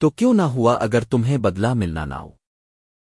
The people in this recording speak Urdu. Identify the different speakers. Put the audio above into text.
Speaker 1: تو کیوں نہ ہوا اگر تمہیں بدلہ ملنا نہ ہو؟